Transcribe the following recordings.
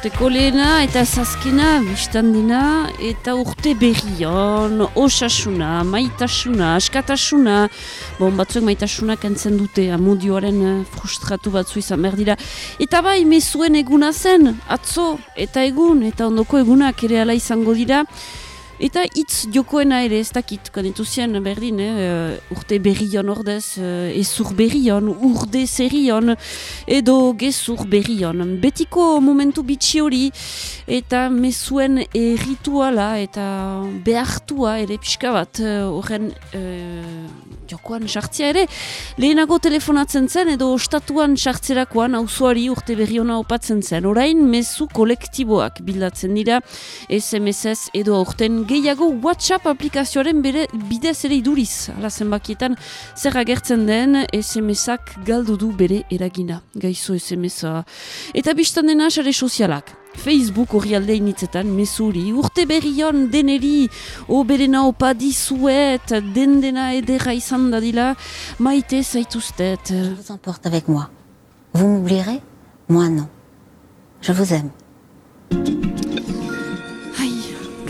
urteko lehena eta zazkena biztan dena eta urte berrion, osasuna, maitasuna, askatasuna, bon batzuek maitasuna kentzen dute, amodioaren eh, frustratu batzu izan behar dira. Eta bai, mezuen eguna zen, atzo, eta egun, eta ondoko egunak ere ala izango dira, Eta hitz jokoena ere ez dakit, kanetu zien berdin, eh, urte berrion ordez, eh, ezur berrion, urde zerion, edo gezur berrion. Betiko momentu bitxi hori, eta mezuen errituala eta behartua ere pixka bat, eh, horren eh, jokoan sartzea ere, lehenago telefonatzen zen edo ostatuan sartzerakoan auzoari urte berriona opatzen zen. Orain, mezu kolektiboak bildatzen dira, SMS edo aurten gehiago WhatsApp aplikazioaren bere bidez ere iduriz. Ala zenbakietan zer agertzen den SMS-ak galdu du bere eragina. Gaizo SMS-a. Eta biztan dena sare sozialak. Facebook hori alde initzetan, mesuri, urte berrion deneri, oberena opa dizuet, den dena edera izan dadila, maite zaituztet. Vous emporte avec moi. Vous m'oublierez Moi non. Je vous aime.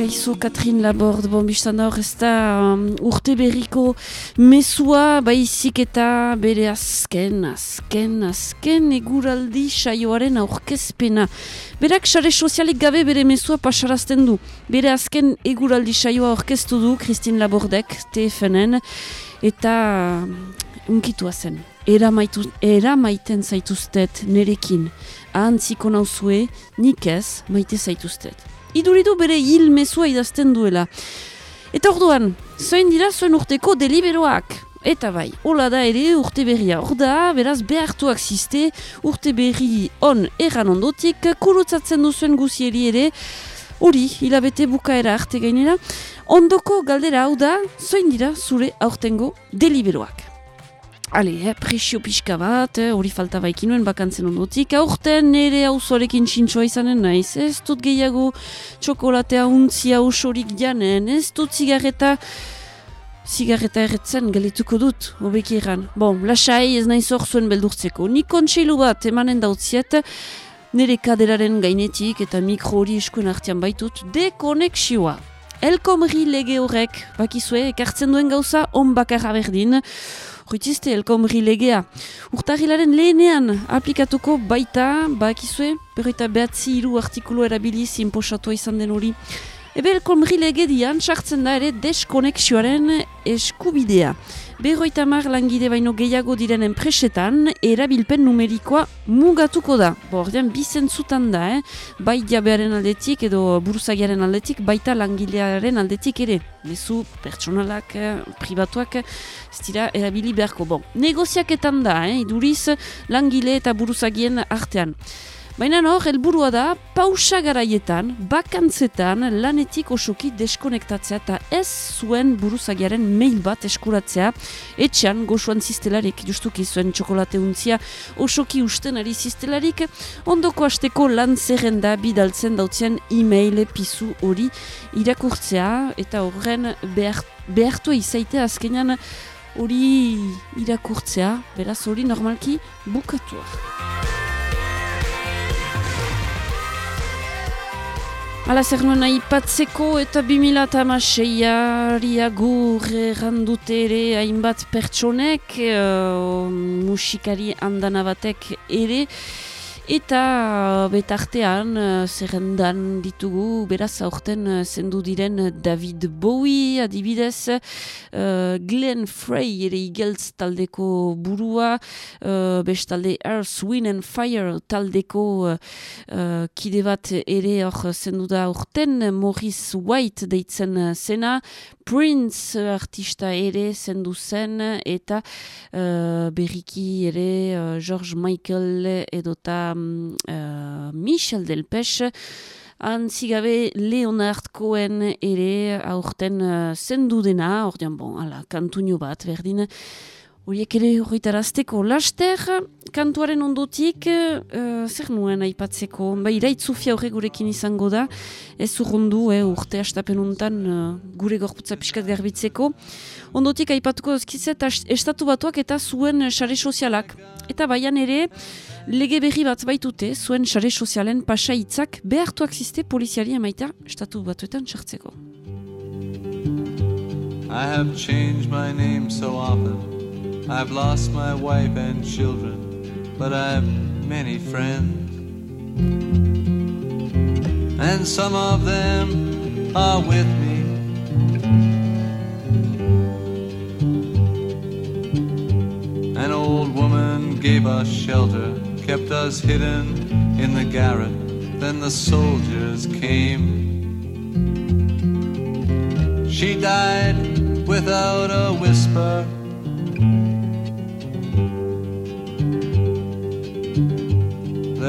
Gaizo Katrin Labord, bon biztan hor ez da um, urte berriko mesua baizik eta bere azken, azken, azken eguraldi saioaren aurkezpena. Berak sare sozialik gabe bere mesua pasarazten du. Bere azken eguraldi saioa aurkeztu du Kristin Labordek, TFNN, eta um, unkitua zen. Era, maitu, era maiten zaituztet nerekin. Ahantziko nauzue, nik ez maite zaituztet iduridu bere hil mezua idazten duela. Eta orduan, zoin dira zuen urteko deliberoak. Eta bai, hola da ere urte berria hor da, beraz behartuak ziste, urte berri on erran ondotik, kurutzatzen duzuen guzieri ere, hori hilabete bukaera arte gainera, ondoko galdera hau da, zoin dira zure aurtengo deliberoak. Ale, eh, presio pixka bat, eh, hori falta baikin nuen bakantzen ondotik. Aurten nire auzorekin txintxoa izanen naiz, ez dut gehiago txokolatea untzia osorik janen, ez dut zigarreta, zigarreta erretzen galituko dut, hobeki eran. Bon, lasai ez nahi zor zuen beldurtzeko. Nik kontseilu bat emanen dautziet, nire kaderaren gainetik eta mikro hori eskuen artean baitut, dekonexioa. Elkomri lege horrek, bakizue, ekartzen duen gauza, on bakarra berdin, Ruitizte, elkomri legea. Urtahilaren lehenean aplikatuko baita, bakizue, berroita behatzi hiru artikulu erabiliz inposatua izan den hori. Ebe elkomri lege dian, sartzen da ere deskonexioaren eskubidea. Berroita mar langide baino gehiago diren enpresetan, erabilpen numerikoa mugatuko da. Bo, ordean, bizentzutan da, eh? bai jabearen aldetik edo buruzagiaren aldetik, baita langilearen aldetik ere. Mezu, pertsonalak, eh, pribatuak, ez dira, erabili beharko. Bon, negoziaketan da, eh? iduriz, langile eta buruzagien artean. Baina hor, helburua da, pausa garaietan, bakantzetan, lanetik osoki deskonektatzea eta ez zuen buruzagiaren mail bat eskuratzea, etxean goxuan ziztelarik, justuki zuen txokolate untzia, osoki usten ari ziztelarik, ondoko hasteko lan zerrenda bidaltzen dautzen e-mail pizu hori irakurtzea, eta horren behar, behartu izaitea azkenean hori irakurtzea, beraz hori normalki bukatua. Hala zer nuen aipatzeko eta 2006 agur errandute ere hainbat pertsonek, uh, musikari handana batek ere, Eta betartean, uh, zerrendan ditugu, beraz aurten uh, zendu diren David Bowie adibidez, uh, Glenn Frey ere igeltz taldeko burua, uh, bestalde Earth, Wind and Fire taldeko uh, uh, kide bat ere hor zendu da aurten, Morris White deitzen zena, Prince artista ere zendu zen, eta uh, berriki ere uh, George Michael edota uh, Michel Delpech, Antzigabe Leonard Cohen ere aurten uh, zendu dena, ordean bon, ala, kantuño bat berdin, Horiek ere horretarazteko laster, kantuaren ondotik, uh, zer nuen aipatzeko, ba, iraitzufia horre gurekin izango da, ez urrundu, eh, urte astapen untan uh, gure gorputza piskat garbitzeko. Ondotik aipatuko ezkizet, estatu batuak eta zuen sare sozialak. Eta baian ere, lege berri bat baitute, zuen sare sozialen pasa hitzak behartuak ziste poliziari emaita estatu batuetan txartzeko. I have changed my name so often I've lost my wife and children, but I've many friends. And some of them are with me. An old woman gave us shelter, kept us hidden in the garret. Then the soldiers came. She died without a whisper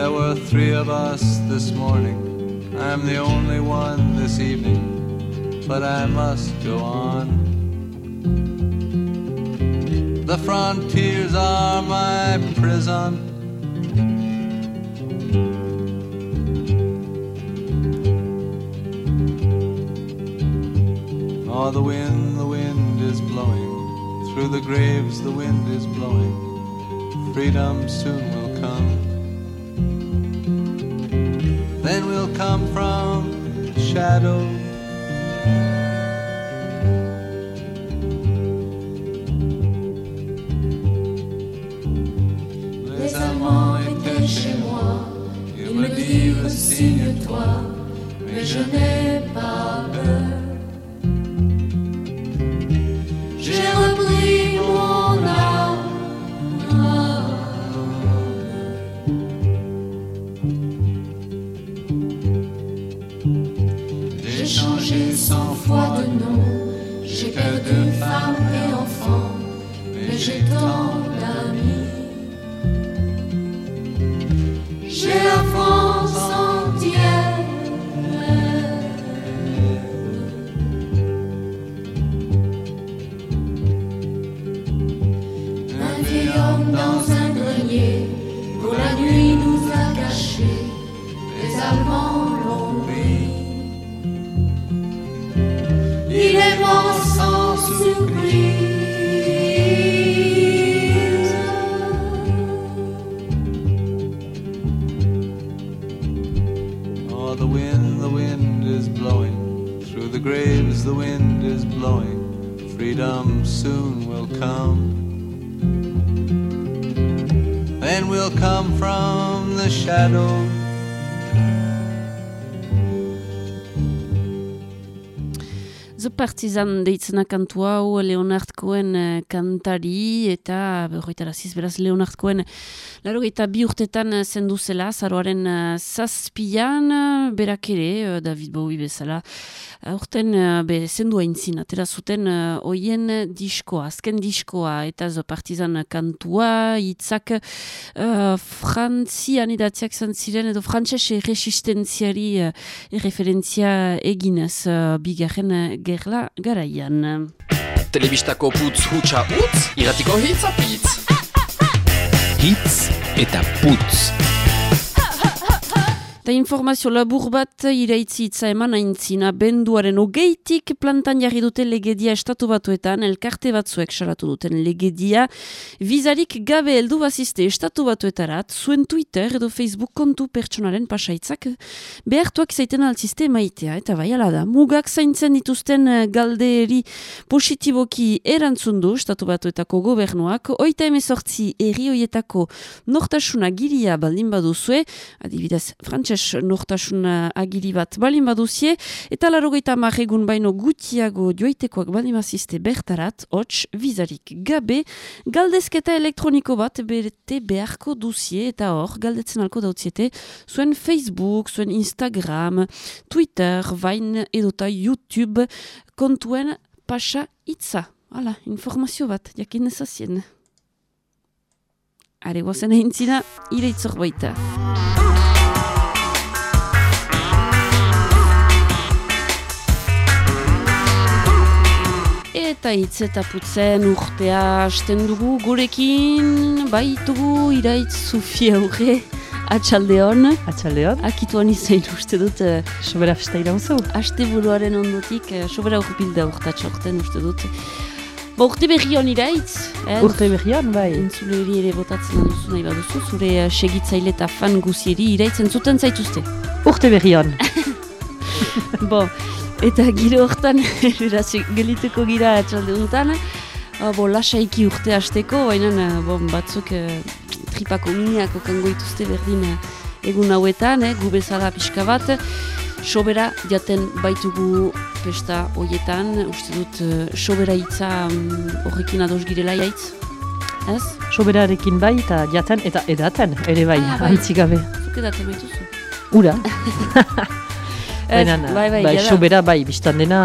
There were three of us this morning. I'm the only one this evening, but I must go on. The frontiers are my prison. Oh, the wind, the wind is blowing. Through the graves, the wind is blowing. Freedom soon will come. Come from shadow. Les amants étaient chez moi, ils me dirent signe-toi, mais je n'ai partizan deitzena kantu hau Leonard Cohen eh, kantari eta berroitara beraz Leonard Cohen laro eta bi urtetan zendu zela zaroaren uh, zazpian berak ere David Bowie bezala. Horten, uh, be, zendu hain atera zuten uh, oien diskoa, azken diskoa, eta zo partizan kantua, itzak uh, frantzian idatziak ziren edo frantzese resistentziari uh, referentzia eginez uh, bigarren gerla garaian. Telebistako putz hutsa utz, iratiko hitz apitz. Hitz eta putz. Eta informazio labur bat iraitzi itza eman aintzina benduaren ogeitik plantan jarri dute legedia estatu batuetan, elkarte batzuek salatu duten legedia, vizarik gabe heldu bazizte estatu batuetarat, zuen Twitter edo Facebook kontu pertsonaren pasaitzak behartuak zaiten altziste maitea, eta bai ala da, mugak zaintzen dituzten eh, galderi positiboki erantzundu estatu batuetako gobernuak, oita emezortzi erri hoietako nortasuna giria baldin baduzue, adibidez, frantxe frantses nortasun agiri bat balin baduzie, eta larogeita marregun baino gutiago joitekoak balin bazizte bertarat, hots, vizarik gabe, galdezketa elektroniko bat berte beharko duzie, eta hor, galdetzen alko dautziete, zuen Facebook, zuen Instagram, Twitter, Vine edota YouTube, kontuen pasa itza. Hala, informazio bat, jakin ezazien. Are guazen egin zina, ire itzor baita. Eta hitz eta putzen urtea hasten dugu gurekin, baitugu iraitz Sofia aurre, atxaldeon. Atxaldeon. Akituan izan uste dut. Uh, sobera festa irauzu. Aste buruaren ondotik, uh, sobera urpilda urtatxorten uste dut. Ba, urte berri hon iraitz. Eh? Urte berri hon, bai. Entzule hori ere botatzen duzu nahi baduzu, zure uh, segitzaile eta fan guzieri iraitzen zuten zaituzte. Urte berri hon. Bo, Eta gire hortan, gelituko gira atxalde honetan, uh, bo, lasaiki urte hasteko, baina uh, bon, batzuk uh, tripako miniak okango ituzte berdin uh, egun hauetan, eh, gu bezala pixka bat, sobera jaten baitugu pesta hoietan, uste dut uh, sobera hitza um, horrekin ados girela jaitz, ez? Soberarekin bai eta jaten eta edaten, ere bai, ah, bai. gabe. Zuk edaten baituzu? Ura. Baina, bai, bai, bai, sobera, bai, biztan dena,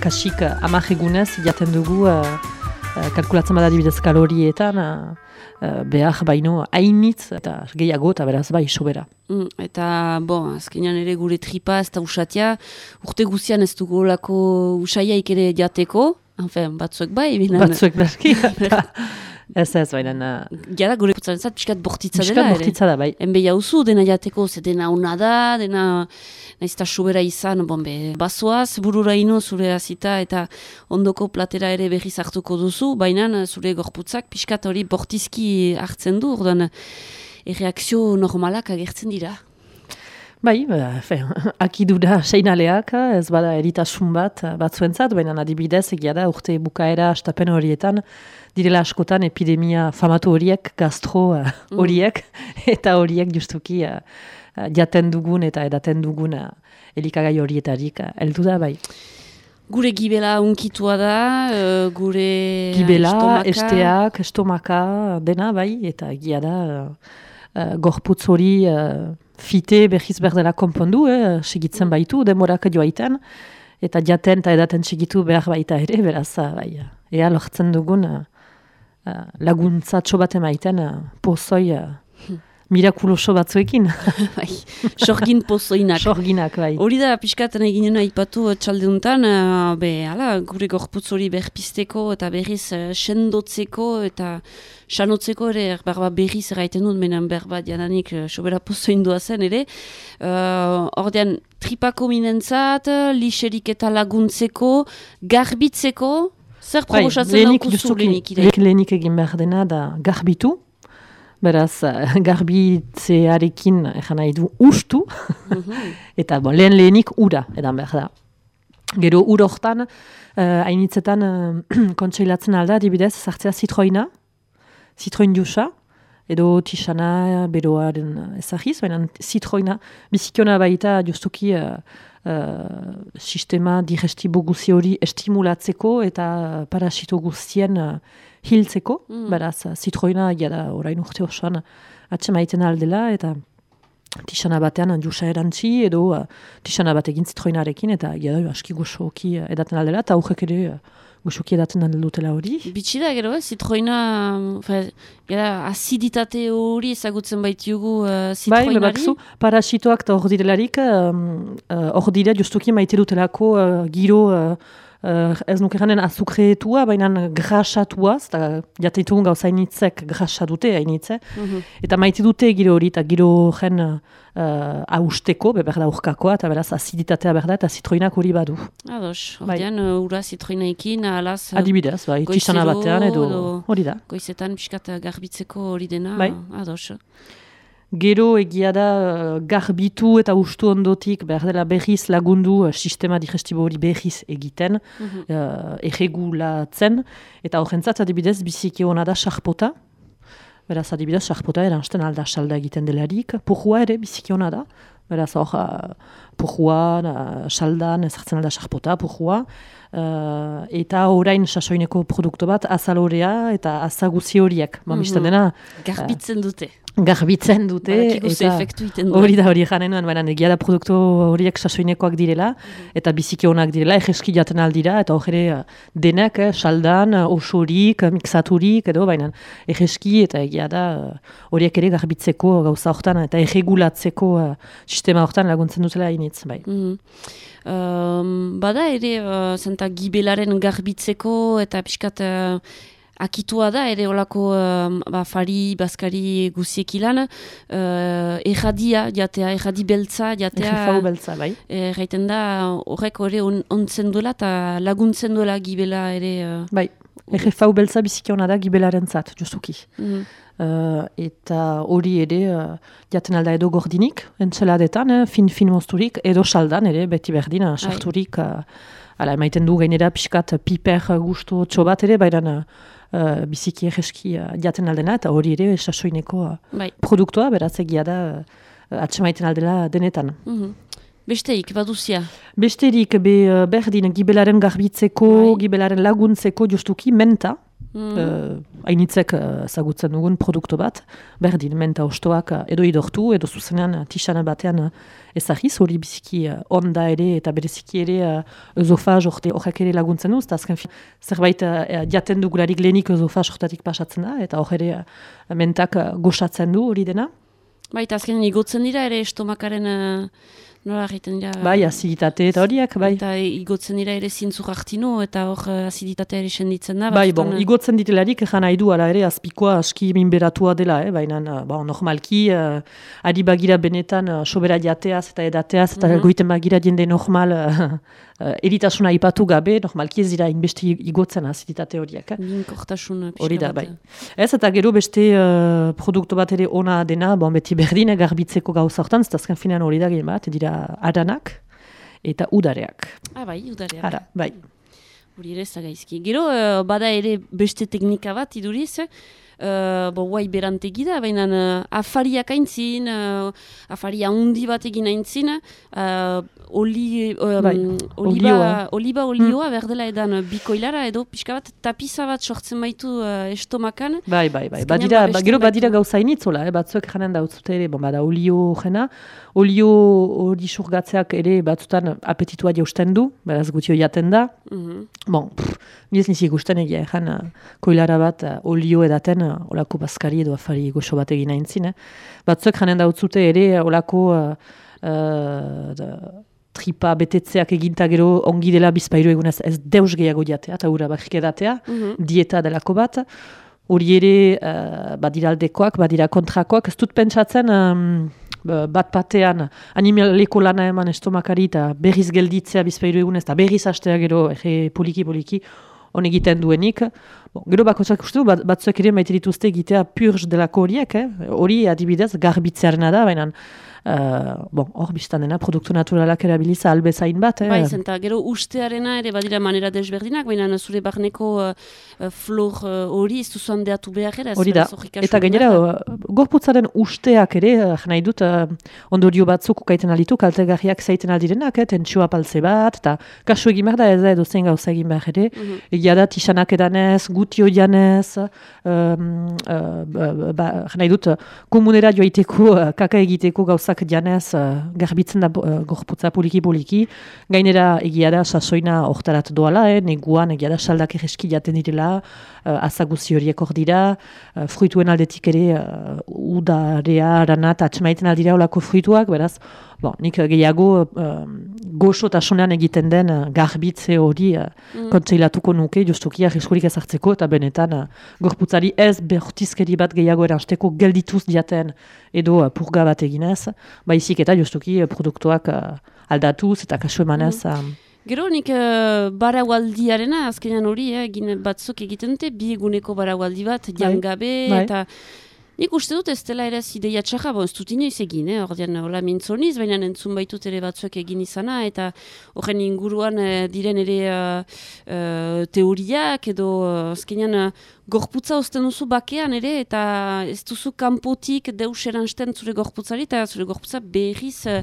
kasik amak egunez, jaten dugu, uh, uh, kalkulatzen bada dibidez kalorietan, uh, behar baino hainitz, eta gehiago, eta beraz, bai, sobera. Mm, eta, bon, azkenean ere gure tripa ez da usatia, urte guzian ez dugu olako usaiaik ere jateko, Enfin, batzuek bai, binan. Batzuek baski, Ez ez, baina... Gara, gure putzaren zat, piskat bortitza dela, Piskat bortitza da, bai. Enbe jauzu, dena jateko, ze dena ona da, dena... Naizta sobera izan, bon, be, basoaz, burura ino, zure azita, eta ondoko platera ere berriz hartuko duzu, baina zure gorputzak piskat hori bortizki hartzen du, ordan, erreakzio normalak agertzen dira. Bai, ba, fe, akidura seinaleak, ez bada eritasun bat batzuentzat, baina adibidez egia da urte bukaera astapen horietan, direla askotan epidemia famatu horiek, gastro uh, horiek, eta horiek justuki uh, jaten dugun eta edaten dugun uh, elikagai horietarik uh, eldu da bai. Gure gibela unkitua da, uh, gure gibela, estomaka. esteak, estomaka, dena bai, eta egia da uh, gorputz hori uh, fite behiz berdela konpondu, eh, segitzen baitu, demorak joaiten, eta jaten eta edaten segitu behar baita ere, beraz, bai, ea lortzen dugun, uh, laguntzatxo bat emaiten uh, pozoi uh, mirakuloso batzuekin. bai, sorgin pozoinak. Sorginak, bai. Hori da, pixkaten eginen aipatu txaldeuntan, uh, be, ala, gure gorputz hori berpisteko eta berriz uh, sendotzeko eta sanotzeko ere, er, berba berriz erraiten dut, menen berba diananik uh, sobera pozoin duazen ere. Uh, ordean, tripako minentzat, lixerik eta laguntzeko, garbitzeko, Zer bai, proposatzen daukuzu lehenik Lehenik egin behar dena da garbitu. Beraz, garbitzearekin egan nahi du ustu. Mhm. eta bon, lehen lehenik ura edan behar da. Gero uroktan, uh, hainitzetan uh, kontseilatzen alda, dibidez, zartzea zitroina, zitroin jusa, edo tixana, beroaren ezagiz, baina zitroina, bizikiona baita justuki uh, uh, sistema digestibo guzi hori estimulatzeko eta parasito guztien uh, hiltzeko. Mm. Beraz, zitroina da orain urte osoan atxe aldela eta tixana batean jusa erantzi edo uh, tixana batekin zitroinarekin eta ja da aski goxoki edaten aldela eta aurrek ere uh, goxoki edaten dutela hori. Bitxida gero ez, zitroina, gara, aziditate hori ezagutzen baitiugu uh, zitroinari? Bai, bakzu, parasitoak eta hor direlarik, hor um, uh, justuki maite dutelako uh, giro uh, uh, ez nuke garen azukretua, baina grasatua, eta jateitugun gauzainitzek grasa dute, hainitze. Mm Eta maite dute giro hori, eta giro gen uh, hausteko, beber da urkakoa, eta beraz aziditatea berda, eta zitroinak hori badu. Ados, bai. ordean, bai. ura zitroinaikin, alaz... Adibidez, bai, txisana batean edo hori da. Goizetan piskat garbitzeko hori dena, bai. ados. Gero egia da uh, garbitu eta ustu ondotik behar dela berriz lagundu uh, sistema digestibo hori berriz egiten, mm -hmm. uh, erregulatzen, eta horrentzat adibidez biziki hona da sarpota, beraz adibidez sarpota eransten alda salda egiten delarik, purua ere biziki hona da, beraz hor uh, purua, uh, saldan ezartzen alda sarpota, purua, uh, eta orain sasoineko produktu bat azalorea eta azaguzi horiek, mm -hmm. dena. Garbitzen dute garbitzen dute. eta Hori da hori janen nuen, baina egia da produktu horiek sasoinekoak direla, mhm. eta biziki honak direla, egeski jaten aldira, eta hori eh, denek, eh, saldan, eh, osorik, mixaturik, edo, baina egeski eta egia da horiek ere garbitzeko gauza hortan, eta erregulatzeko sistema hortan laguntzen dutela, hainitz, bai. Mhm. Um, bada ere, uh, zenta gibelaren garbitzeko eta pixkat uh, akitua da ere olako uh, ba, fari, baskari guziek ilan, uh, erradia jatea, erradi beltza jatea. Errefau beltza, bai. Erraiten da horrek ere on, ontzen duela eta laguntzen duela gibela ere. Uh, bai, errefau beltza biziki hona da gibelaren zat, justuki. mhm. Uh, eta hori ere uh, jaten alda edo gordinik, entzeladetan, eh, fin fin mozturik, edo saldan ere, beti berdin, uh, sarturik, uh, ala emaiten du gainera pixkat piper gusto txobat ere, baina uh, biziki egeski uh, jaten aldena, eta hori ere esasoineko uh, bai. produktua, beraz egia da, uh, atsemaiten aldela denetan. Mhm. Besteik, baduzia. Besterik be, uh, berdin gibelaren garbitzeko, Bai. gibelaren laguntzeko justuki menta, Mhm. uh, hainitzek uh, dugun produktu bat, berdin, menta ostoak uh, edo idortu, edo zuzenean tixana batean uh, ezagiz, hori biziki uh, onda ere eta bereziki ere uh, ezofaz horrek ere laguntzen duz, eta azken fin, zerbait uh, jaten dugularik lehenik ezofaz hortatik pasatzen da, eta hor ere mentak goxatzen du hori dena. Bai, eta azkenean igotzen dira ere estomakaren nola egiten dira. Bai, aziditate eta horiak, bai. Eta igotzen dira ere zintzuk hartino eta hor uh, asiditatea ere senditzen da. Bai, bon, igotzen ditelarik ejan nahi du, ala ere, azpikoa aski minberatua dela, eh? baina, bon, normalki, uh, ari bagira benetan, uh, sobera jateaz eta edateaz, eta Mhm. goiten bagira jende normal, uh, eritasuna ipatu gabe, normalki ez dira inbeste igotzen aziditate horiek. Eh? Minkortasun pixka Hori da, bai. Ez, eta gero beste uh, produktu bat ere ona dena, bon, beti berdin, eh, garbitzeko gauza hortan, ez da azken finean hori da gehien bat, dira aranak eta udareak. Ah, bai, udareak. Ara, bai. Hori ere zagaizki. Gero, uh, bada ere beste teknika bat iduriz, uh, bo, guai berantegi da, baina uh, afariak aintzin, uh, afaria hundi bat egin aintzin, uh, oli, um, Bai, oliba, olioa. oliba olioa berdela edan bikoilara, edo pixka bat tapiza bat sortzen baitu uh, estomakan, Bai, bai, bai. Badira, ba, babesten gero badira baitu. gauza initzola, eh? batzuek janen dautzute ere, bon, bada olio jena. Olio hori surgatzeak ere batzutan apetitua jausten du, beraz gutio jaten da. Mhm. Bon, pff, niz nizik ikusten egia, ejan uh, koilara bat olio edaten, olako bazkari edo afari goxo bat egin aintzin. Eh? Batzuek janen dautzute ere, olako uh, da, tripa betetzeak eginta gero ongi dela bizpairu egunez ez deus gehiago jatea, eta hura bakrik edatea Mhm. dieta delako bat. Hori ere uh, badira aldekoak, badira kontrakoak. Ez dut pentsatzen um, bat batean animaleko lana eman estomakari eta berriz gelditzea bizpairu egunez eta berriz hastea gero poliki-poliki on egiten duenik. Bon, gero bakotsak uste du, bat, batzuek ere maite dituzte egitea purge delako horiek, eh? hori adibidez garbitzearena da, baina uh, bon, hor biztan dena produktu naturalak erabiliza albezain bat. Eh? Bai, zenta, gero ustearena ere badira manera desberdinak, baina zure barneko uh, uh, flor uh, hori ez duzu handeatu behar ere. Hori da, eta gainera, uh, gorputzaren usteak ere, uh, nahi dut, uh, ondorio batzuk ukaiten alitu, kaltegarriak zaiten aldirenak, eh, tentsioa paltze bat, eta kasu egin behar da, ez da edo zein gauza egin behar ere, Mhm. egia da, tixanak edanez, gutio janez, um, uh, ba, nahi dut, uh, komunera joaiteko, uh, kaka egiteko gauzak janez, uh, garbitzen da uh, gorputza poliki-poliki, gainera egia da, sasoina hortarat doala, eh, neguan, egia da, saldak egeski jaten direla, uh, azaguzi horiek hor dira, uh, fruituen aldetik ere uh, udarea, aranat, atxemaiten aldira olako fruituak, beraz, bon, nik gehiago uh, goxotasunean egiten den uh, garbitze hori uh, Mm. kontseilatuko nuke, justuki arriskurik ezartzeko, eta benetan uh, gorputzari ez behortizkeri bat gehiago eransteko geldituz diaten edo uh, purga bat eginez, baizik eta justuki uh, produktuak uh, aldatuz eta kasu emanez. um, Gero nik uh, baraualdiarena, azkenean hori, eh, egin batzuk egiten dute, bi eguneko baraualdi bat, jangabe, bai. eta nik uste dut ez dela ere ideia txarra, bon, ez dut inoiz egin, eh, ordean hola mintzoniz, baina entzun baitut ere batzuek egin izana, eta horren inguruan eh, diren ere uh, uh, teoriak, edo uh, azkenean uh, gorputza uzten duzu bakean ere, eta ez duzu kanpotik deus eransten zure gorputzari, eta zure gorputza berriz uh,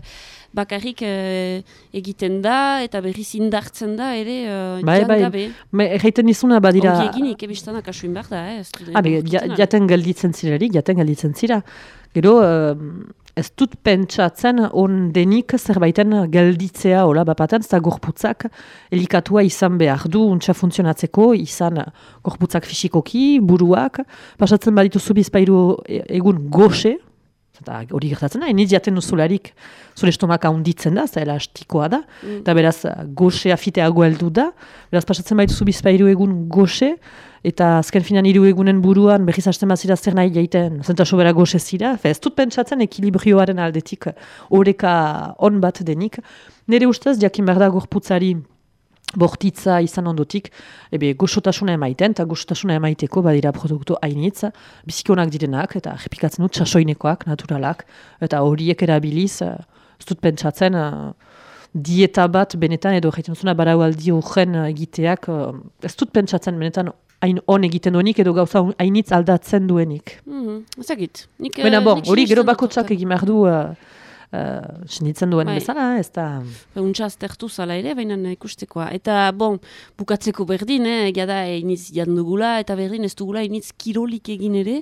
bakarrik eh, egiten da, eta berriz indartzen da ere uh, Bai, bai. jangabe. Me, erraiten izuna badira... Ongi eginik, ebistana kasuin behar da, eh? Habe, ja, gorputzen jaten gelditzen zirarik, jaten gelditzen zira. Gero, um, ez dut pentsatzen on denik zerbaiten gelditzea, hola, bapaten, ez da gorputzak elikatua izan behar du, untxa funtzionatzeko, izan gorputzak fisikoki, buruak, pasatzen badituzu bizpairu e- egun goxe, eta hori gertatzen da, iniz jaten duzularik, zure estomaka hunditzen da, ez da elastikoa da, Mm. eta beraz, goxe afiteago heldu da, beraz, pasatzen baituzu bizpairu egun goxe, eta azken finan hiru egunen buruan berriz hasten bazira zer nahi jaiten, zenta sobera goxe zira, ez dut pentsatzen ekilibrioaren aldetik oreka on bat denik. Nire ustez, jakin behar da gorputzari bortitza izan ondotik, ebe goxotasuna emaiten, eta goxotasuna emaiteko badira produktu hainitz, bizikonak direnak, eta repikatzen dut sasoinekoak, naturalak, eta horiek erabiliz, ez dut pentsatzen, dieta bat benetan edo egiten zuna baraualdi horren egiteak, ez dut pentsatzen benetan hain on egiten duenik edo gauza hainitz aldatzen duenik. Mm, ezagit. Nik, eh, Baina bon, hori gero bakotsak egin behar du uh, uh, sinitzen duen Bai. bezala, ez da... Untsa aztertu zala ere, baina ikustekoa. Eta, bon, bukatzeko berdin, eh, jada iniz jandugula, eta berdin ez dugula iniz kirolik egin ere,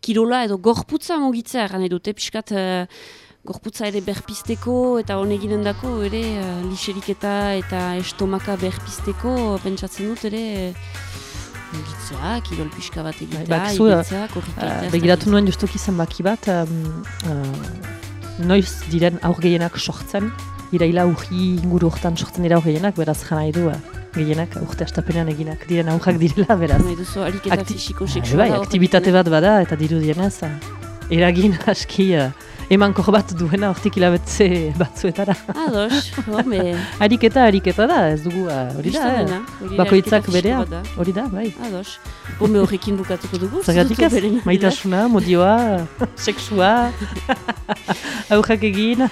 kirola edo gorputza mugitzea eran edute, pixkat eh, gorputza ere berpisteko, eta honeginen dako ere uh, liseriketa eta estomaka berpisteko, pentsatzen dut ere, eh, mugitzea, kirol pixka bat egitea, bakizu, ibiltzea, korrika egitea, ez begiratu nuen justuki zenbaki bat, um, uh, noiz diren aur gehienak sortzen, iraila urgi inguru hortan sortzen dira aur gehienak, beraz jana nahi du, uh, gehienak urte astapenean eginak diren aurrak direla, beraz. Nahi duzu, ariketa Akti- fisiko seksuala. bai, horrekin, aktibitate eh? bat bada, eta dirudienez, uh, eragin aski uh, emankor bat duena hortik hilabetze batzuetara. Ados, home, Ariketa, ariketa da, ez dugu, uh, hori da, eh? Bakoitzak berea, hori da, bai. Ados. Bombe horrekin bukatuko dugu. Zuzutu ez, maitasuna, modioa, sexua, aurrak egin,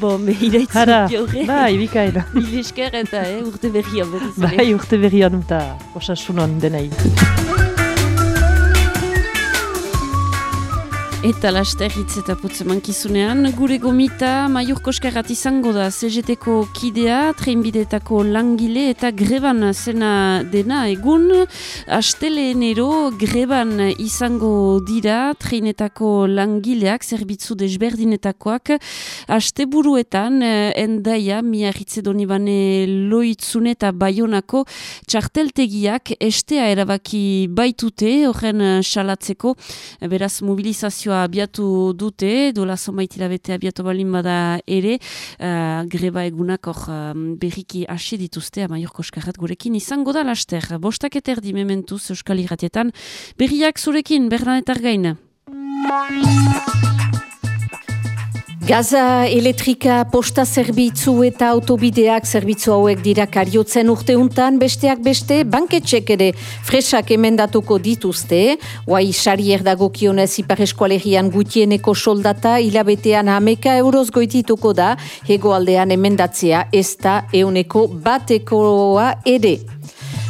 Bombe iraitzen hara, horre. bai, bikain. Mil esker eta eh, urte berria berriz. Bai, urte berrian eta osasunon denei. Eta laster hitz eta putze mankizunean, gure gomita Maiur Koskarrat izango da CGT-ko kidea, treinbideetako langile eta greban zena dena egun. Asteleenero greban izango dira treinetako langileak, zerbitzu desberdinetakoak. Asteburuetan, eh, endaia, miarritze donibane loitzune eta baionako txarteltegiak estea erabaki baitute, horren eh, salatzeko, beraz mobilizazioa abiatu dute, dola zonbait hilabete abiatu balin bada ere, uh, greba egunak hor um, berriki hasi dituzte, amaior koskarrat gurekin izango da laster. Bostak eterdi mementuz Euskal Irratietan, berriak zurekin, Bernanetar gaina. Gaza elektrika, posta zerbitzu eta autobideak zerbitzu hauek dira kariotzen urteuntan, besteak beste, banketxek ere fresak emendatuko dituzte, guai sarier dagokionez ipar eskualerian gutieneko soldata hilabetean hameka euroz goitituko da, hegoaldean emendatzea ez da euneko batekoa ere.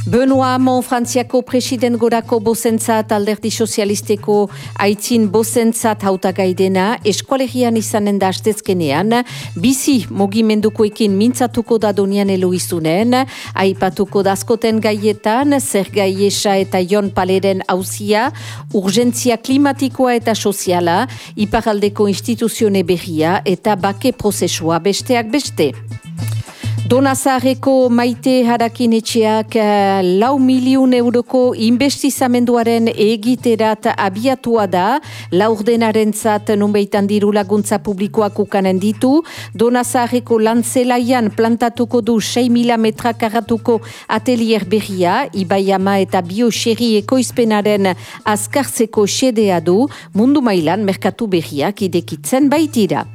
Benoa Hamon Frantziako president gorako bozentzat alderdi sozialisteko aitzin bozentzat hautagaidena eskualegian izanen da astezkenean, bizi mogimendukoekin mintzatuko da donian eloizunen, aipatuko dazkoten gaietan, zer gaiesa eta jon paleren hauzia, urgentzia klimatikoa eta soziala, iparaldeko instituzione berria eta bake prozesua besteak beste. Donazarreko maite harakin etxeak eh, lau miliun euroko investizamenduaren egiterat abiatua da, laurdenaren zat nunbeitan diru laguntza publikoak ukanen ditu, Donazarreko lantzelaian plantatuko du 6 mila metra karratuko atelier berria, Ibaiama eta bioxerri ekoizpenaren azkartzeko xedea du, mundu mailan merkatu berriak idekitzen baitira.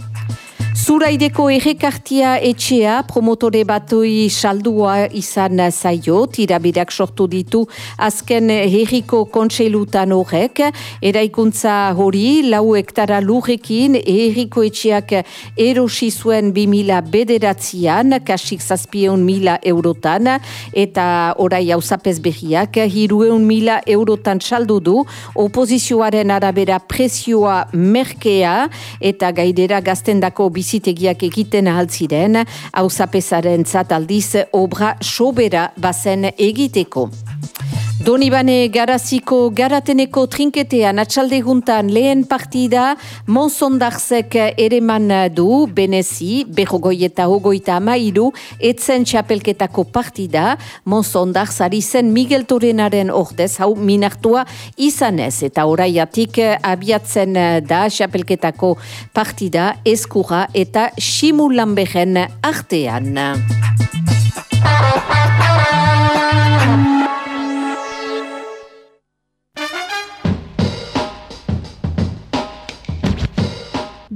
Zuraideko errekartia etxea promotore batoi saldua izan zaio, tirabirak sortu ditu azken herriko kontseilutan horrek, eraikuntza hori lau hektara lurrekin herriko etxeak erosi zuen 2000 bederatzean, kasik zazpieun mila eurotan, eta orai hauzapez berriak hirueun mila eurotan saldu du, opozizioaren arabera prezioa merkea, eta gaidera gaztendako bizitegiak egiten ahaltziren, hauzapezaren aldiz obra sobera bazen egiteko. Donibane garaziko garateneko trinketean atxalde juntan lehen partida Monsondarzek ereman du benezi, behogoi eta hogoita amairu, etzen txapelketako partida Monsondarz ari zen Miguel Torenaren ordez hau minartua izanez eta oraiatik abiatzen da txapelketako partida eskura eta simulan behen artean.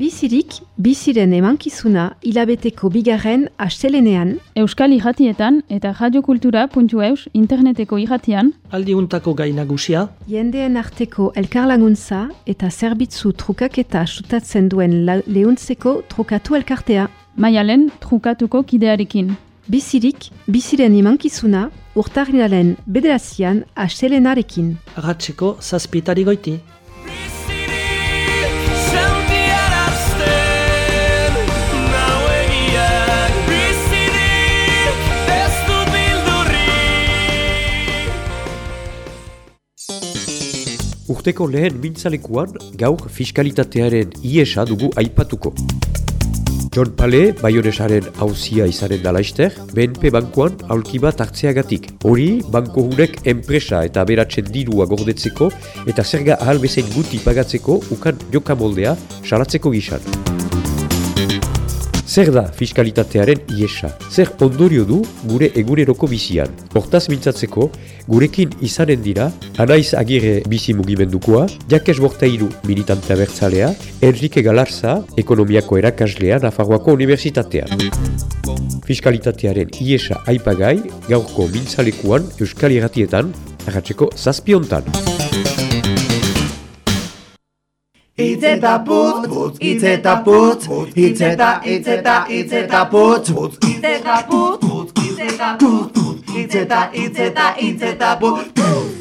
Bizirik, biziren emankizuna hilabeteko bigarren astelenean. Euskal irratietan eta radiokultura.eus interneteko irratian. Aldiuntako gainagusia. Jendeen arteko elkarlaguntza eta zerbitzu trukaketa sutatzen duen lehuntzeko trukatu elkartea. Maialen trukatuko kidearekin. Bizirik, biziren emankizuna urtarrilaren bederazian astelenarekin. Arratxeko zazpitari goiti. Urteko lehen mintzalekuan gaur fiskalitatearen iesa dugu aipatuko. John Pale, Bayonesaren hauzia izanen dalaister, BNP bankuan aulki bat hartzeagatik. Hori, banko hunek enpresa eta beratzen dirua gordetzeko eta zerga ahal bezain guti pagatzeko ukan jokamoldea salatzeko gizan. Zer da fiskalitatearen iesa? Zer ondorio du gure eguneroko bizian? Hortaz mintzatzeko, gurekin izanen dira, anaiz agire bizi mugimendukoa, Jakes Bortairu militantea bertzalea, Enrique Galarza, ekonomiako erakaslea Nafarroako Unibertsitatean. Fiskalitatearen iesa aipagai, gaurko mintzalekuan Euskal Iratietan, arratzeko zazpiontan. Itzeta putz, putz, itzeta putz, itzeta, itzeta, itzeta putz, putz, itzeta putz, putz, itzeta putz, itzeta, itzeta, itzeta putz.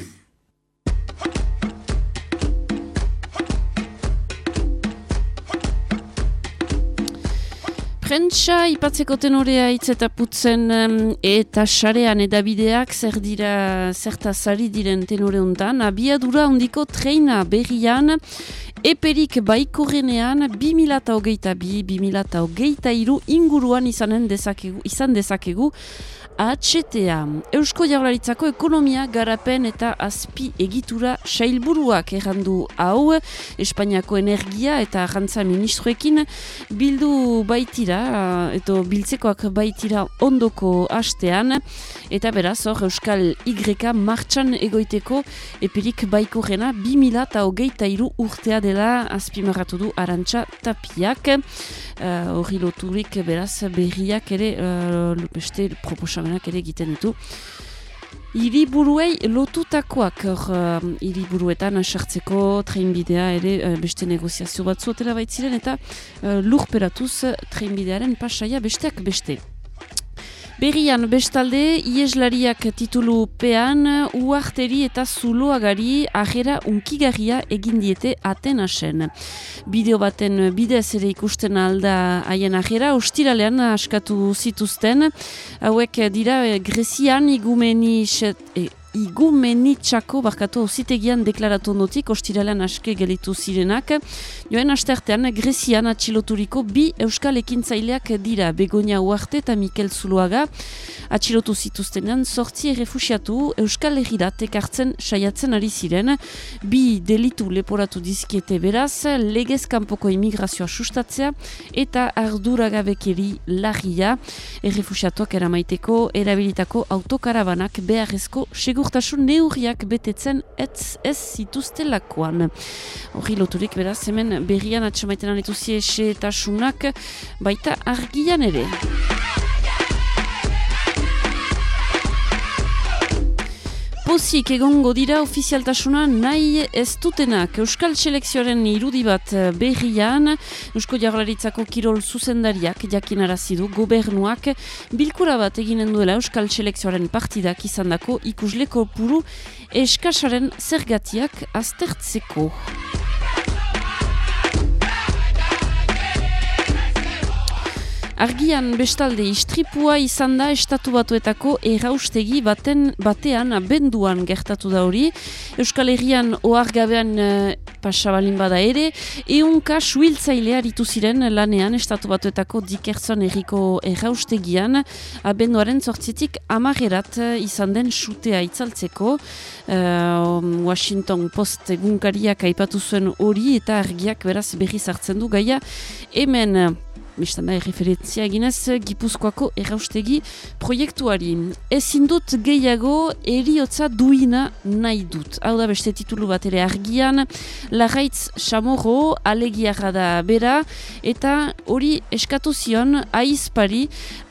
Prentsa ipatzeko tenorea hitz eta putzen eta sarean edabideak zer dira zerta zari diren tenore hontan. Abiadura hondiko treina berrian eperik baiko genean 2008 bi, 2008 iru inguruan izanen dezakegu, izan dezakegu AHTA, Eusko Jaurlaritzako ekonomia garapen eta azpi egitura sailburuak errandu hau, Espainiako energia eta jantza ministroekin bildu baitira, eta biltzekoak baitira ondoko hastean, eta beraz, hor Euskal Y martxan egoiteko eperik baiko gena 2000 eta hogeita iru urtea dela azpimarratu du arantxa tapiak, hori uh, loturik beraz berriak ere uh, beste proposamenak ere egiten ditu. Iriburuei lotutakoak hor uh, iriburuetan sartzeko treinbidea ere uh, beste negoziazio bat zuotela baitziren eta uh, lurperatuz treinbidearen pasaia besteak beste. Berrian bestalde, ieslariak titulu pean, uarteri eta zuloagari ajera unkigarria egin diete atenasen. Bideo baten bidez ere ikusten alda haien ajera, ostiralean askatu zituzten. Hauek dira Grezian igumeni set, e, igumenitxako barkatu zitegian deklaratu ondotik ostiralean aske gelitu zirenak. Joen astertean Grezian atxiloturiko bi euskal ekintzaileak dira Begonia Uarte eta Mikel Zuluaga. Atxilotu zituztenean sortzi errefusiatu euskal egirat ekartzen saiatzen ari ziren. Bi delitu leporatu dizkiete beraz legez kanpoko imigrazioa sustatzea eta arduragabekeri lagia errefusiatuak eramaiteko erabilitako autokarabanak beharrezko segurtasun neurriak betetzen ez, ez zituztelakoan. Horri loturik beraz hemen berrian atxamaiten anituzie eta sunak baita argian ere. Pozik egongo dira ofizialtasuna nahi ez dutenak Euskal Selekzioaren irudi bat berrian Eusko Jaurlaritzako kirol zuzendariak jakinarazi du gobernuak bilkura bat eginen duela Euskal Selekzioaren partidak izandako ikusleko puru eskasaren zergatiak aztertzeko. Argian bestalde istripua izan da estatu batuetako erraustegi baten batean abenduan gertatu da hori. Euskal Herrian oargabean e, pasabalin bada ere, eunka suhiltzailea ditu ziren lanean estatu batuetako dikertzon erriko erraustegian abenduaren zortzitik amagerat izan den sutea itzaltzeko. Uh, Washington Post egunkariak aipatu zuen hori eta argiak beraz berri zartzen du gaia hemen Bistan da, referentzia eginez, Gipuzkoako erraustegi proiektuari. Ezin dut gehiago eriotza duina nahi dut. Hau da beste titulu bat ere argian, Larraitz Chamorro alegiarra da bera, eta hori eskatu zion aizpari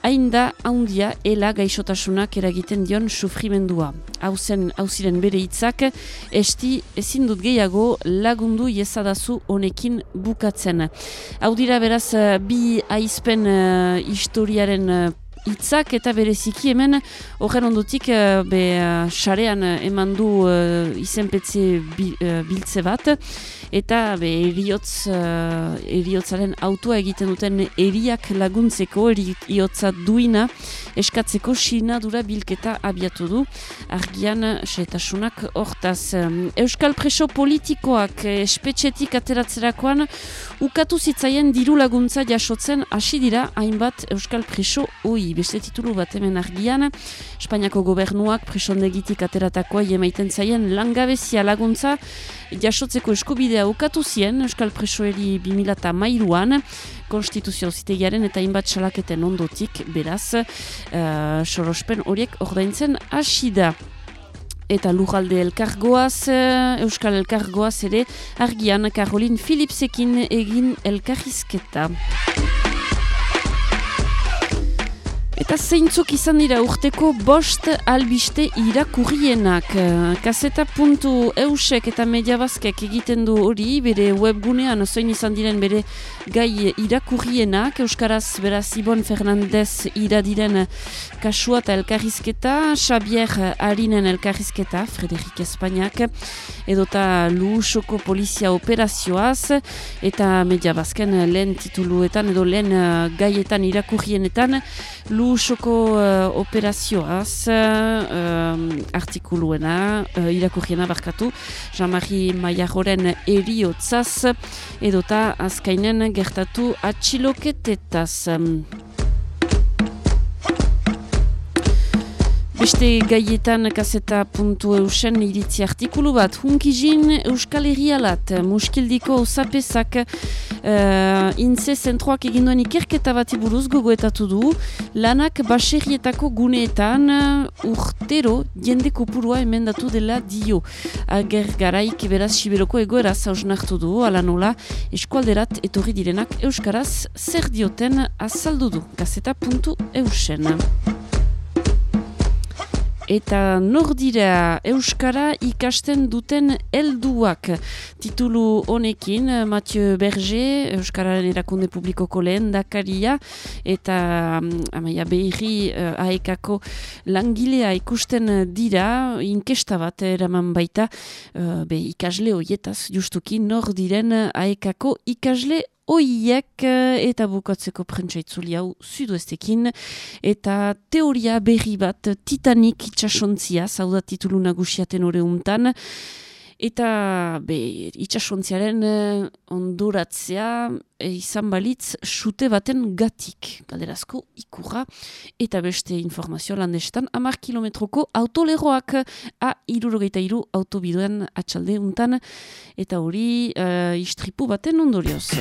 hain da haundia ela gaixotasunak eragiten dion sufrimendua. Hau zen, hau ziren bere hitzak, esti ezin dut gehiago lagundu iezadazu honekin bukatzen. Hau dira beraz bi aizpen uh, historiaren uh, hitzak eta bereziki hemen horren ondutik uh, be sarean uh, eman du uh, izenpetze bi, biltze bat. Eta be eriotz eriotzaren autua egiten duten eriak laguntzeko eriotza duina eskatzeko sinadura bilketa abiatu du. Argian setasunak hortaz. Euskal preso politikoak espetxetik ateratzerakoan ukatu zitzaien diru laguntza jasotzen hasi dira hainbat Euskal preso beste titulu bat hemen argian Espainiako gobernuak presondegitik ateratakoa jemaiten zaien langabezia laguntza jasotzeko eskubidea ukatu zien Euskal Presoeri 2000 mairuan konstituzio zitegiaren eta inbat salaketen ondotik beraz uh, sorospen horiek ordaintzen hasi da eta lujalde elkargoaz, Euskal elkargoaz ere argian Karolin Philipsekin egin elkarrizketa. Eta zeintzuk izan dira urteko bost albiste irakurrienak. Kaseta puntu eusek eta mediabazkek egiten du hori, bere webgunean zoin izan diren bere gai irakurrienak. Euskaraz beraz Ibon Fernandez iradiren kasua eta elkarrizketa, Xavier Arinen elkarrizketa, Frederik Espainiak, edota Luusoko polizia operazioaz, eta mediabazken lehen tituluetan edo lehen gaietan irakurrienetan, Lusoko uh, operazioaz uh, artikuluena, uh, irakurriena barkatu, Jean-Marie Maiaroren eriotzaz, edota azkainen gertatu atxiloketetaz. Beste gaietan kaseta puntu eusen iritzi artikulu bat. Hunkizin Euskal Herrialat, muskildiko zapezak uh, inze zentroak eginduen ikerketa bat iburuz gogoetatu du. Lanak baserrietako guneetan uh, urtero jende kopurua emendatu dela dio. Ager garaik beraz siberoko egoera zausnartu du, ala nola eskualderat etorri direnak Euskaraz zer dioten azaldu du. Kaseta puntu eusen eta nordira Euskara ikasten duten helduak. Titulu honekin Mathieu Berger Euskararen erakunde publikoko lehen dakaria eta um, amaia behiri uh, aekako langilea ikusten dira inkesta bat eraman baita uh, be ikasle hoietaz justuki nordiren aekako ikasle oiek eh, eta bukatzeko prentsaitzuli hau zuduestekin eta teoria berri bat Titanic itxasontzia, zauda titulu nagusiaten untan, Eta be, itxasontziaren eh, ondoratzea eh, izan balitz sute baten gatik, galderazko ikurra, eta beste informazio landestan, amar kilometroko autoleroak a irurogeita iru autobidoen atxalde untan, eta hori uh, istripu baten ondorioz.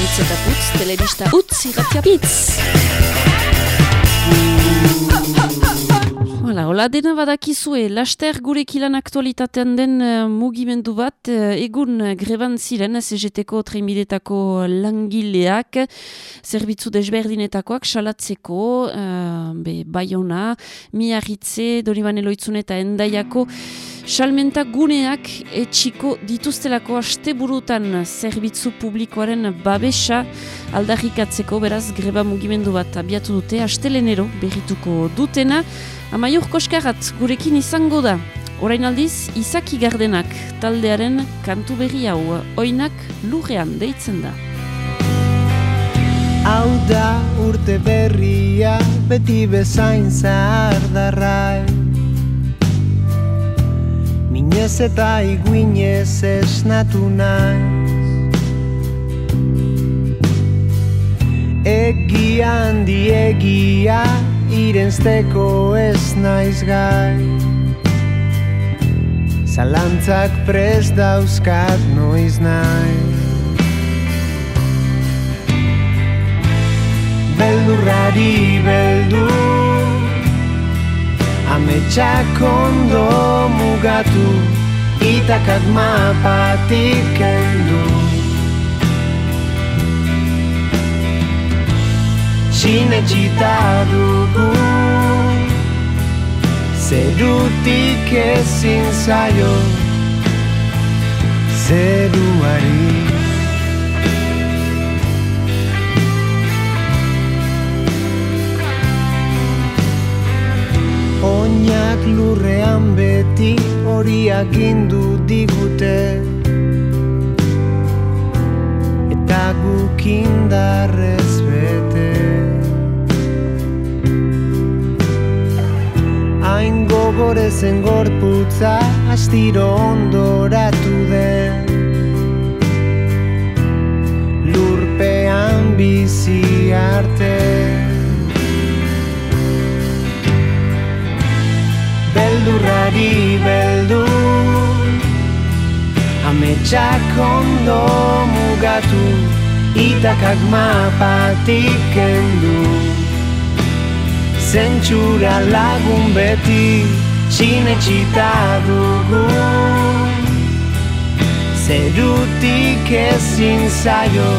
Itz eta putz, telebista utz, irratia Hala, hola dena badakizue, laster gure kilan aktualitatean den uh, mugimendu bat, uh, egun greban ziren CGT-ko treinbidetako langileak, zerbitzu desberdinetakoak salatzeko, uh, be, Bayona, Miarritze, Doriban Eloitzun eta Endaiako, Salmenta guneak etxiko dituztelako asteburutan zerbitzu publikoaren babesa aldarrikatzeko beraz greba mugimendu bat abiatu dute astelenero berrituko dutena. Amaiur koskarat gurekin izango da. Orain aldiz, izaki gardenak taldearen kantu berri hau, oinak lurrean deitzen da. urte berria beti bezain zahar darrai Minez eta iguinez esnatu naiz Egian diegia irensteko ez naiz gai. Zalantzak prest dauzkat noiz naiz beldurrari beldu Ametsak ondo mugatu Itakak mapatik endu Sinetxita dugu Zerutik ezin zaio Zeruari Oinak lurrean beti horiak gindu digute. Eta guk indarrez Gogorezen gorputza astiro ondoratu den. Lurpean bizi arte. Beldurrari beldu Ametsak ondo mugatu Itakak mapatik kendu. Zentsura lagun beti Sinetxita dugu Zerutik ezin zaio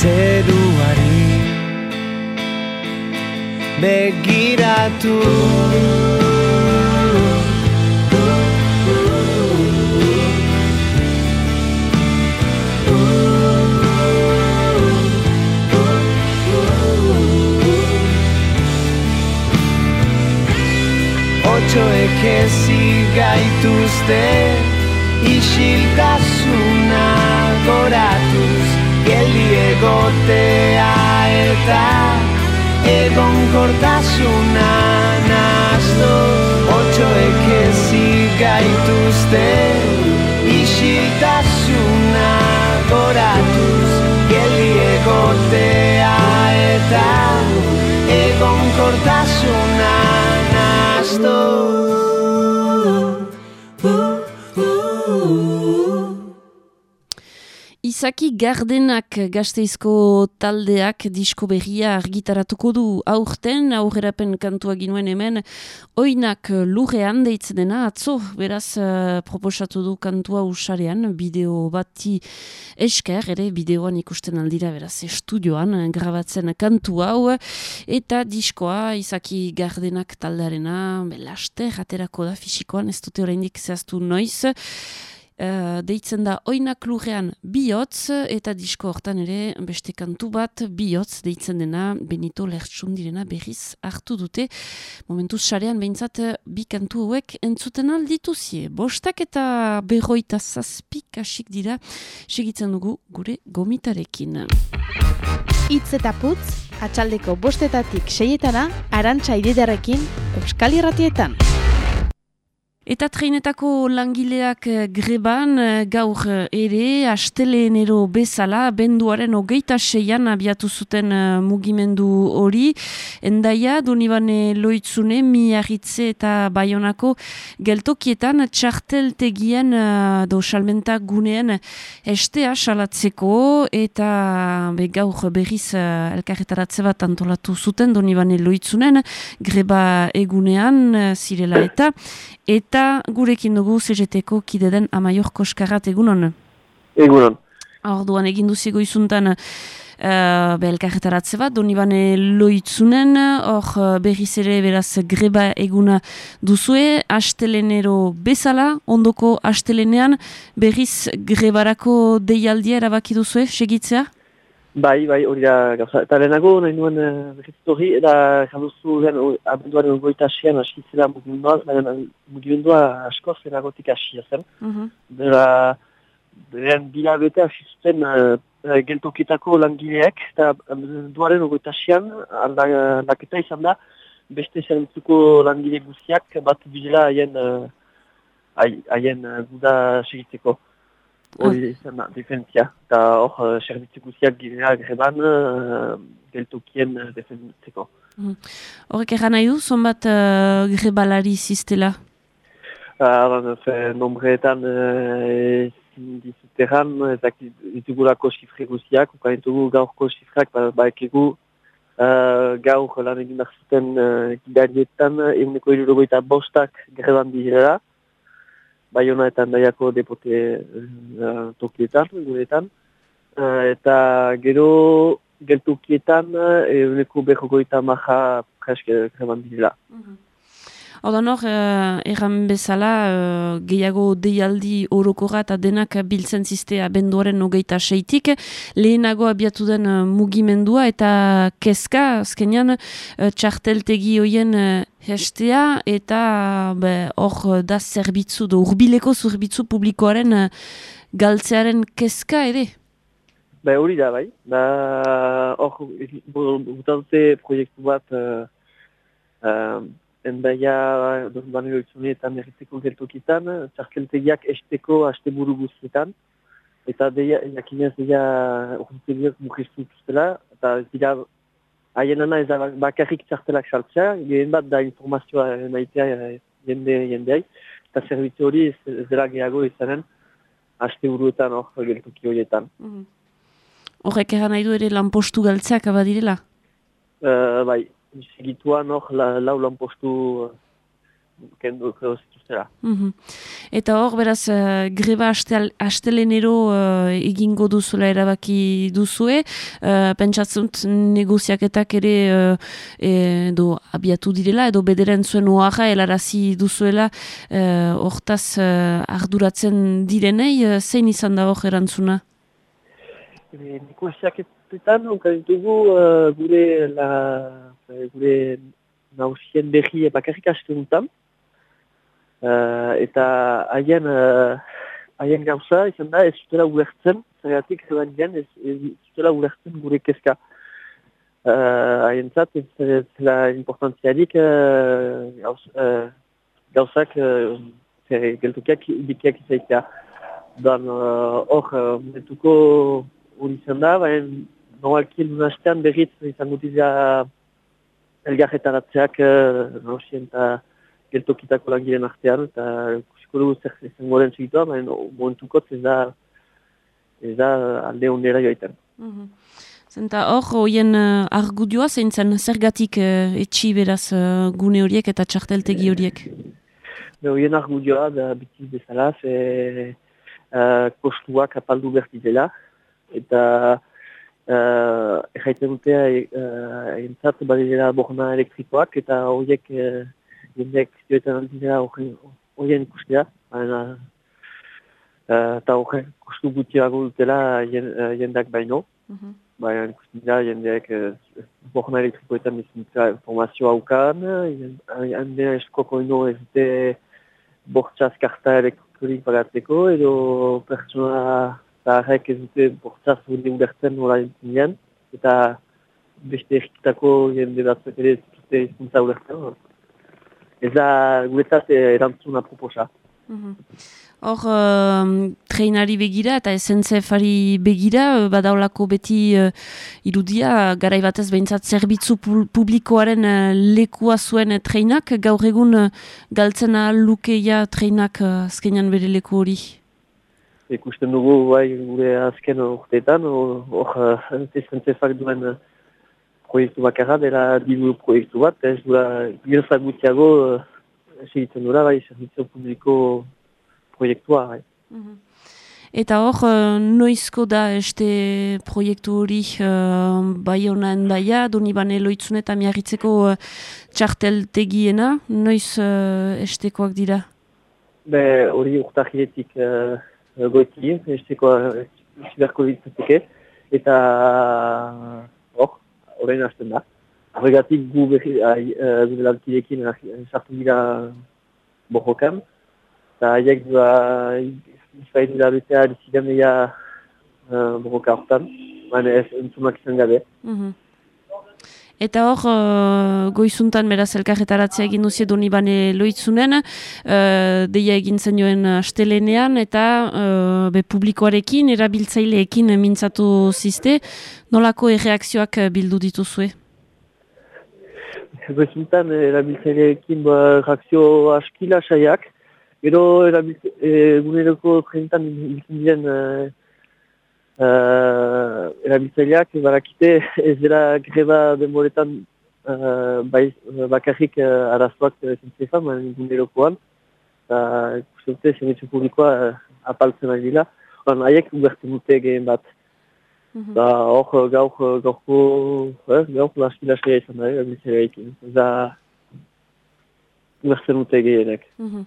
Zeruari begiratu Otxoek ezi gaituzte Isiltasuna goratuz Geldi egotea eta egon kortasuna nazto Otxoek ezi gaituzte Isiltasuna goratuz Geldi egotea eta egon story. Izaki Gardenak gazteizko taldeak disko berria argitaratuko du aurten, aurrerapen kantua ginuen hemen, oinak lurrean deitzen dena, atzo, beraz uh, proposatu du kantua usarean, bideo bati esker, ere bideoan ikusten aldira, beraz, estudioan, grabatzen kantu hau, eta diskoa Izaki Gardenak taldearena, belaste, jaterako da fisikoan, ez dute oraindik zehaztu noiz, Uh, deitzen da oinak lurrean bihotz eta disko hortan ere beste kantu bat bihotz deitzen dena Benito Lertxundirena berriz hartu dute. Momentuz sarean behintzat bi kantu hauek entzuten aldituzie. Bostak eta berroita zazpik asik dira segitzen dugu gure gomitarekin. Itz eta putz, atxaldeko bostetatik seietana, arantxa ididarekin, Euskal Irratietan. Eta treinetako langileak greban gaur ere, astelenero bezala, benduaren hogeita seian abiatu zuten mugimendu hori. Endaia, Donibane Loitzune, Miarritze eta Bayonako geltokietan txarteltegien do salmenta gunean estea salatzeko eta be, gaur berriz elkarretaratze bat antolatu zuten Donibane Loitzunen greba egunean zirela eta eta gurekin dugu CGT-ko kide den Amaior Koskarat egunon? Egunon. Orduan egin duzigo izuntan uh, belkarretaratze bat, donibane loitzunen, hor uh, berriz ere beraz greba eguna duzue, astelenero bezala, ondoko astelenean, berriz grebarako deialdia erabaki duzue, segitzea? Bai, bai, hori da gauza. Eta lehenago, nahi nuen berriz hori, eta janduzu den abenduaren goita asian asitzera mugimendua, baina mugimendua askoz eragotik asia zen. Mhm. Bera, beren bilabete hasi zuten uh, geltoketako langileek, eta duaren ogoita sian, aldaketa izan da, beste zerentzuko langile guziak bat bidela haien uh, haien uh, guda segitzeko. Hori ah. izan da, defentzia. Eta hor, uh, serbitzu guziak girea greban uh, geltokien uh, defentzeko. Mm. Horrek erran nahi du, zonbat uh, grebalari ziztela? Uh, nombreetan uh, dizuteran, ezak ditugulako sifre guziak, ukan ditugu gaurko sifrak, ba, ba ekegu uh, gaur lan egin behar zuten uh, gidarietan, eguneko irurogoita bostak greban direla, Bayona eta Andaiako depote uh, tokietan, guretan. Uh, eta gero geltukietan, eguneko behogoita maha preske greban direla. Mm Oda nor, uh, erran bezala, uh, gehiago deialdi orokorra eta denak biltzen zistea benduaren ogeita seitik, lehenago abiatu den uh, mugimendua eta keska, azkenean, uh, txarteltegi hoien uh, hestea eta hor da zerbitzu, do urbileko zerbitzu publikoaren uh, galtzearen keska ere? Ba hori da, bai. Ba, hor, butante proiektu bat... Uh, endaia banero itzuneetan erriteko gertokitan, txarkeltegiak esteko haste buru guztietan, eta deia, jakinez deia urtegiak mugiztu zuztela, eta dira haien ana ez da bakarrik txartelak saltzea, gehen bat da informazioa maitea jende jendeai, eta zerbitzu hori ez dela gehiago izanen haste buruetan hor gertoki horietan. Mhm. Horrek eran nahi du ere lanpostu galtzeak abadirela? Uh, bai, segituan hor la, lau lan postu uh, kendu zituztera. Mm -hmm. Eta hor, beraz, uh, greba astelenero uh, egingo duzula erabaki duzue, uh, pentsatzunt negoziaketak ere uh, edo abiatu direla, edo bederen zuen oaxa helarazi duzuela, uh, hortaz uh, arduratzen direnei, uh, zein izan da hor erantzuna? E, negoziaketetan, ditugu uh, gure la Eh, gure nausien berri bakarrik hasten dutan. Uh, eta haien uh, haien gauza izan da ez zutela ulertzen, zagatik zelan gen ez, ez zutela ulertzen gure kezka. Haien uh, zat ez zela importantziarik uh, gauz, uh, gauzak uh, geltukiak ibikiak izaitea. Dan hor, uh, momentuko hori izan da, baina normalki lunastean berriz izan gutizia elgarretaratzeak uh, nausien eta geltokitako langiren artean, eta kusiko dugu zer izango den segitua, baina momentukot ez da, ez da alde honera joaitan. Mm -hmm. Zenta hor, hoien uh, argudioa zein zen zergatik uh, etxi beraz uh, gune horiek eta txarteltegi horiek? Hoien argudioa da biti bezala, ze uh, kostuak apaldu bertizela, eta uh, erraiten dute entzat uh, badizera borna elektrikoak eta horiek uh, jendeak zioetan aldizera horien ikustea. Baina eta uh, horren kustu gutiago dutela jendeak baino. Mm -hmm. Baina ikusten dira jendeak uh, borna elektrikoetan bizitza informazioa haukan. Jendea eskoko ino ez dute bortzaz karta elektrikorik bagatzeko edo pertsona zaharrek ez dute bortzaz gure ulertzen nola entzien, eta beste erkitako jende batzuk ere ez dute izkuntza ulertzen. Ez da guretzat erantzuna proposa. Mhm. Hor, uh, treinari begira eta SNCF-ari begira, badaulako beti uh, irudia, garai batez behintzat zerbitzu publikoaren uh, lekua zuen uh, treinak, gaur egun uh, galtzena lukeia treinak uh, azkenean bere leku hori? Ikusten dugu bai gure azken urteetan, hor uh, duen uh, proiektu bakarra, dela diru proiektu bat, ez dura gilza gutiago uh, segitzen dura, bai, servizio publiko proiektua, bai. Mhm. Eta hor, noizko da este proiektu hori uh, bai honan daia, doni bane loitzun eta miarritzeko uh, txartel tegiena, noiz uh, estekoak dira? Be, hori urtahietik uh, goetien, esteko ziberko ditzateke, eta hor, horrein hasten da. Horregatik gu behi, gure lankidekin sartu dira borrokan, Eta haiek ba, izbaitu da betea dizidan eia uh, borroka hortan, baina ez entzumak izan gabe. Mhm. Eta hor, uh, goizuntan beraz elkarretaratzea egin duzie doni bane loitzunen, uh, deia egin zen joen astelenean, eta uh, be publikoarekin, erabiltzaileekin mintzatu ziste, nolako erreakzioak bildu dituzue? Goizuntan erabiltzaileekin ba, reakzio askila saiak, gero erabiltzaileekin e, trentan izan diren uh, uh, erabiltzaileak barakite ez dira greba denboretan uh, bai, bakarrik uh, arazoak zentzefan, uh, gunerokoan. Eta ikusten dute, zemetzu publikoa uh, apaltzen ari dira. Horan, haiek ubertzen dute gehen bat. Eta hor gauk, gaurko, eh, gauk laski izan da, erabiltzaileekin. Eta ubertzen dute gehenek. Mm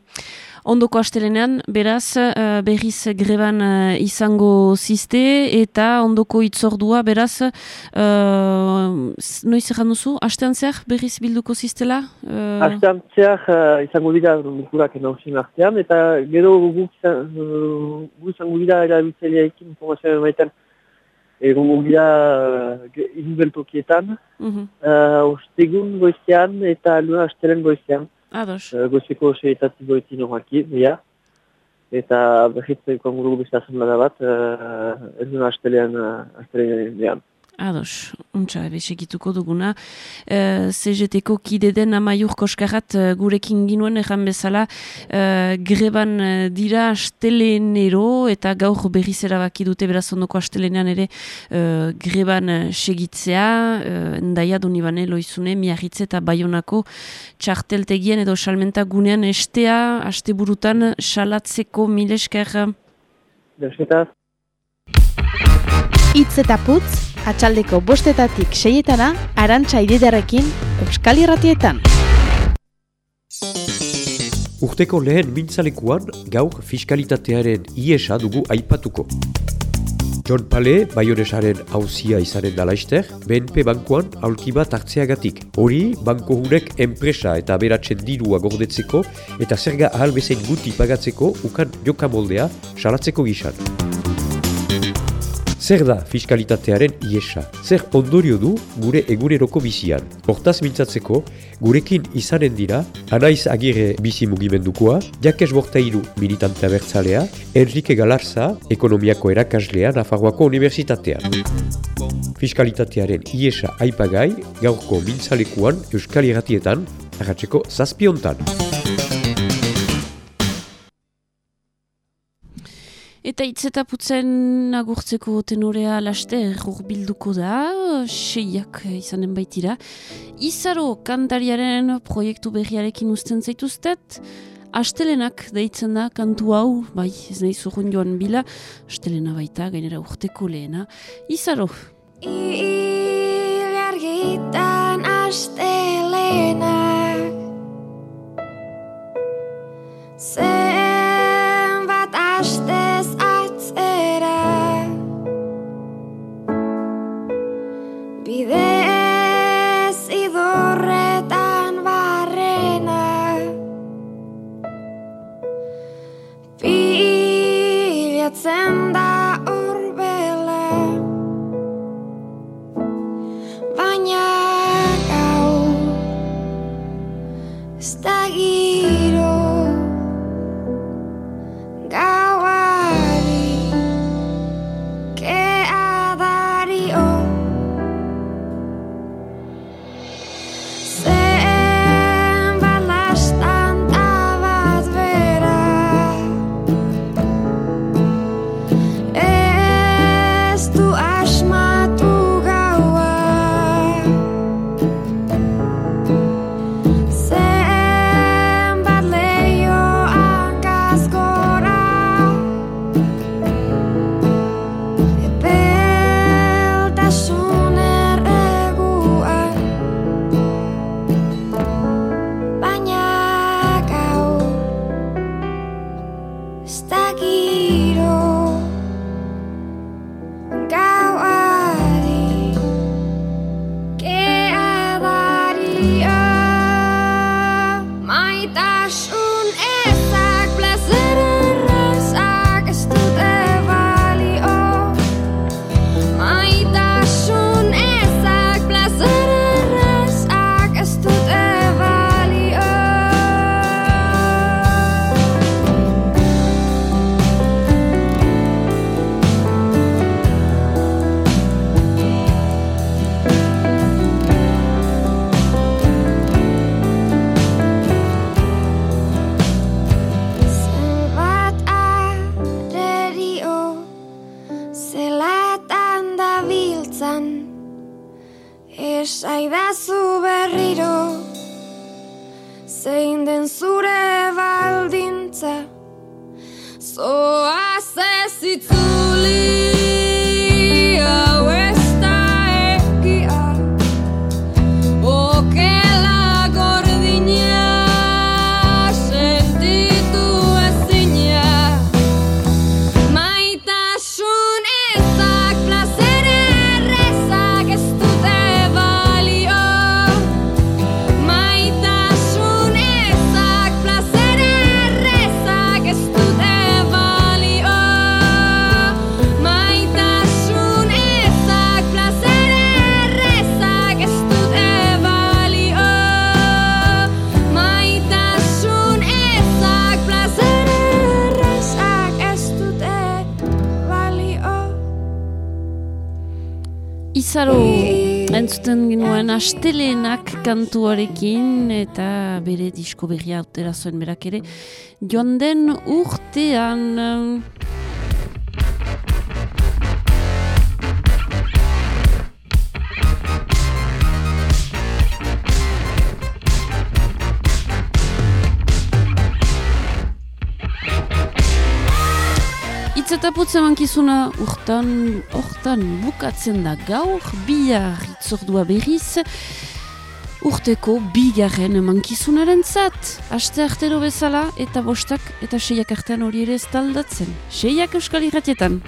ondoko astelenean, beraz, uh, berriz greban uh, izango ziste, eta ondoko itzordua, beraz, uh, noiz egan duzu, astean zer berriz bilduko zistela? Uh... Astean zer uh, izango dira bilkurak enausin artean, eta gero gu izango dira erabiltzaileekin informazioa maiten, Egon mugia uh, irubeltokietan, uh -huh. uh, ostegun goizian eta luna astelen goizian. Ados. Uh, Goziko seitatik goitin horaki, bia. Eta behitzen konguru biztazen bat, uh, ez duna astelean, uh, astelean Ados, untsa, besegituko duguna. Uh, eh, CGT-ko kide den amaiur koskarat uh, gurekin ginuen erran bezala uh, greban dira astelenero eta gaur berriz erabaki dute beraz ondoko astelenean ere uh, greban segitzea uh, ndaia dunibane loizune miarritze eta baionako txarteltegien edo salmenta gunean estea asteburutan salatzeko milesker. Bersketaz. Itz eta putz atxaldeko bostetatik seietana, arantxa ididarekin, Euskal Irratietan. Urteko lehen mintzalekuan, gaur fiskalitatearen iesa dugu aipatuko. John Pale, Bayonesaren hauzia izanen dalaister, BNP bankuan aulki bat hartzeagatik. Hori, banko hunek enpresa eta beratzen dirua gordetzeko eta zerga ahal bezain guti pagatzeko ukan jokamoldea salatzeko gizan. Zer da fiskalitatearen iesa? Zer ondorio du gure eguneroko bizian? Hortaz mintzatzeko, gurekin izanen dira, anaiz agire bizi mugimendukoa, jakes bortairu militantea bertzalea, Enrique Galarza, ekonomiako erakaslea Nafarroako Unibertsitatean. Fiskalitatearen iesa aipagai, gaurko mintzalekuan Euskal Iratietan, arratzeko zazpiontan. Eta itzetaputzen agurtzeko tenorea laste bilduko da, seiak izanen baitira. Izaro kantariaren proiektu berriarekin usten zaituztet, Astelenak deitzen da kantu hau, bai ez nahi zurrun joan bila, Astelena baita, gainera urteko lehena. Izaro! Ilargitan Astelenak Zen bat Astelenak astelenak kantuarekin eta bere disko berria autera zuen berak ere. Joan den urtean eta putz emankizuna urtan, hortan bukatzen da gaur, bihar itzordua berriz, urteko bigarren emankizunaren zat. Aste artero bezala eta bostak eta seiak artean hori ere ez taldatzen. Seiak euskal irratietan.